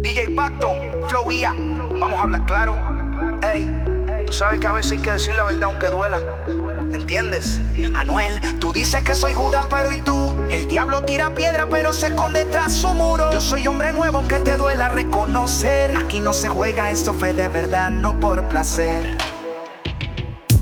DJ Pacto, Flow IA, vamos a hablar claro. Ey, tú sabes que a veces hay que decir la verdad aunque duela. ¿Entiendes? Anuel, tú dices que soy Judas, pero ¿y tú? El diablo tira piedra, pero se esconde tras su muro. Yo soy hombre nuevo que te duela reconocer. Aquí no se juega, esto fue de verdad, no por placer.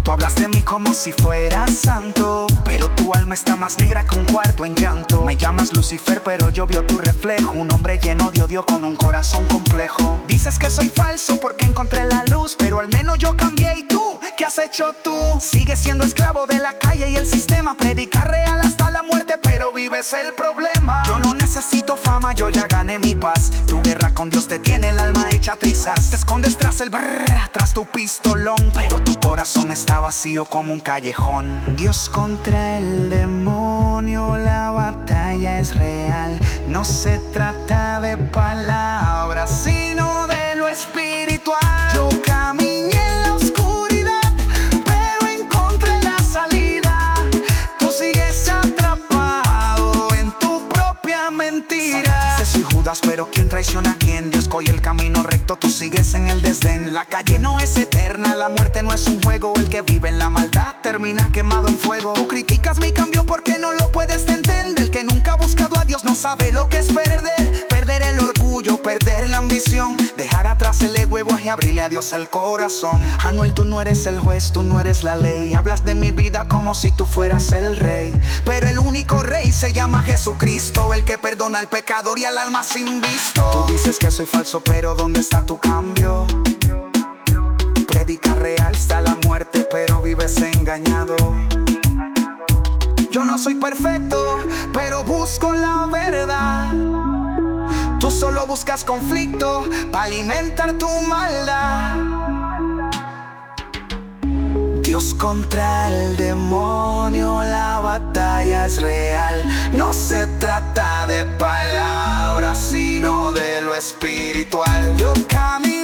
Tú hablas de mí como si fuera santo Pero tu alma está más negra que un cuarto en llanto. Me llamas Lucifer pero yo veo tu reflejo Un hombre lleno de odio con un corazón complejo. Dices que soy falso porque encontré la luz Pero al menos yo cambié. Y tú, ¿qué has hecho tú? Sigues siendo esclavo de la calle y el sistema. Predica real hasta la muerte pero vives el problema necesito fama, yo ya gané mi paz Tu guerra con Dios te tiene el alma hecha trizas Te escondes tras el brrr, tras tu pistolón Pero tu corazón está vacío como un callejón. Dios contra el demonio, la batalla es real. No se trata de palabras, pero ¿quién traiciona a quién? Dios coge el camino recto, tú sigues en el desdén. La calle no es eterna, la muerte no es un juego. El que vive en la maldad termina quemado en fuego. Tú criticas mi cambio porque no lo puedes entender. El que nunca ha buscado a Dios no sabe lo que es perder. Perder el orgullo, perder la ambición. Dejar atrás el ego y abrirle a Dios el corazón. Anuel, tú no eres el juez, tú no eres la ley. Hablas de mi vida como si tú fueras el rey. Pero el único rey se llama Jesucristo, el que perdona al pecador y al alma sin visto. Tú dices que soy falso, pero ¿dónde está tu cambio? Predica real está la muerte, pero vives engañado. Yo no soy perfecto, pero busco la buscas conflicto para alimentar tu maldad. Dios contra el demonio, la batalla es real. No se trata de palabras, sino de lo espiritual. Yo caminé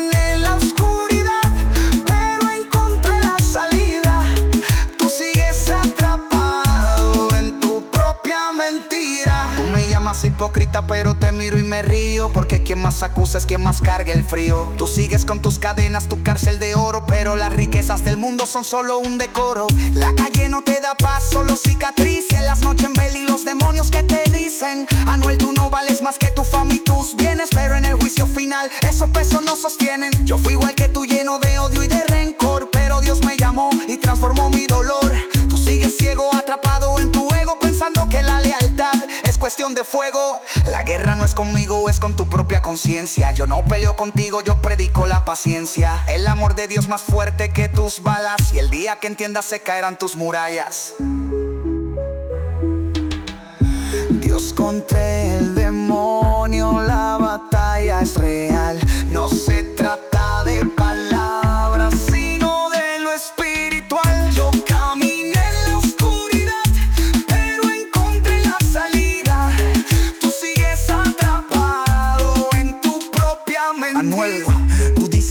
hipócrita, pero te miro y me río. Porque quien más acusa es quien más carga el frío. Tú sigues con tus cadenas, tu cárcel de oro. Pero las riquezas del mundo son solo un decoro. La calle no te da paz, solo cicatrices. Las noches en vela los demonios que te dicen: Anuel, tú no vales más que tu fama y tus bienes. Pero en el juicio final, esos pesos no sostienen. Yo fui igual que tú, lleno de odio y de rencor. Pero Dios me llamó y transformó mi dolor. Tú sigues ciego, atrapado de fuego. La guerra no es conmigo, es con tu propia conciencia. Yo no peleo contigo, yo predico la paciencia. El amor de Dios más fuerte que tus balas. Y el día que entiendas se caerán tus murallas. Dios contra el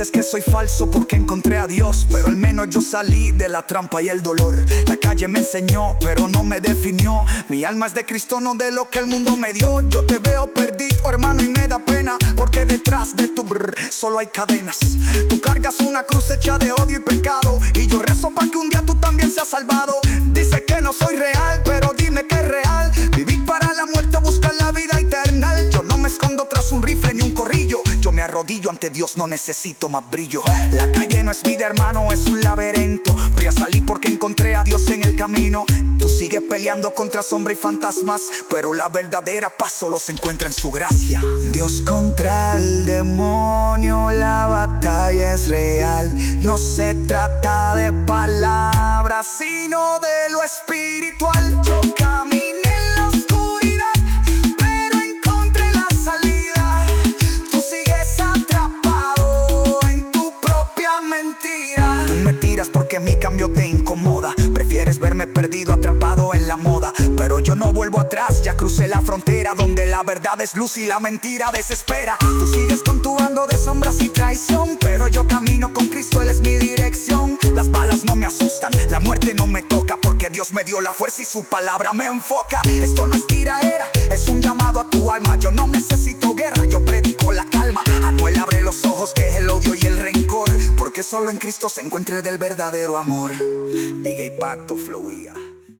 dices que soy falso porque encontré a Dios, pero al menos yo salí de la trampa y el dolor. La calle me enseñó, pero no me definió. Mi alma es de Cristo, no de lo que el mundo me dio. Yo te veo perdido, hermano, y me da pena, porque detrás de tu brr solo hay cadenas. Tú cargas una cruz hecha de odio y pecado, y yo rezo para que un día tú también seas salvado. Ante Dios, no necesito más brillo. La calle no es vida, hermano, es un laberinto. Voy a salir porque encontré a Dios en el camino. Tú sigues peleando contra sombra y fantasmas, pero la verdadera paz solo se encuentra en su gracia. Dios contra el demonio, la batalla es real. No se trata de palabras, sino de lo espiritual. Porque mi cambio te incomoda. Prefieres verme perdido, atrapado en la moda. Pero yo no vuelvo atrás, ya crucé la frontera donde la verdad es luz y la mentira desespera. Tú sigues con tu bando de sombras y traición, pero yo camino con Cristo, Él es mi dirección. Las balas no me asustan, la muerte no me toca porque Dios me dio la fuerza y su palabra me enfoca. Esto no es tiraera, es un llamado a tu alma. Yo no necesito solo en Cristo se encuentra del verdadero amor. Y pacto fluía.